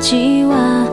ちは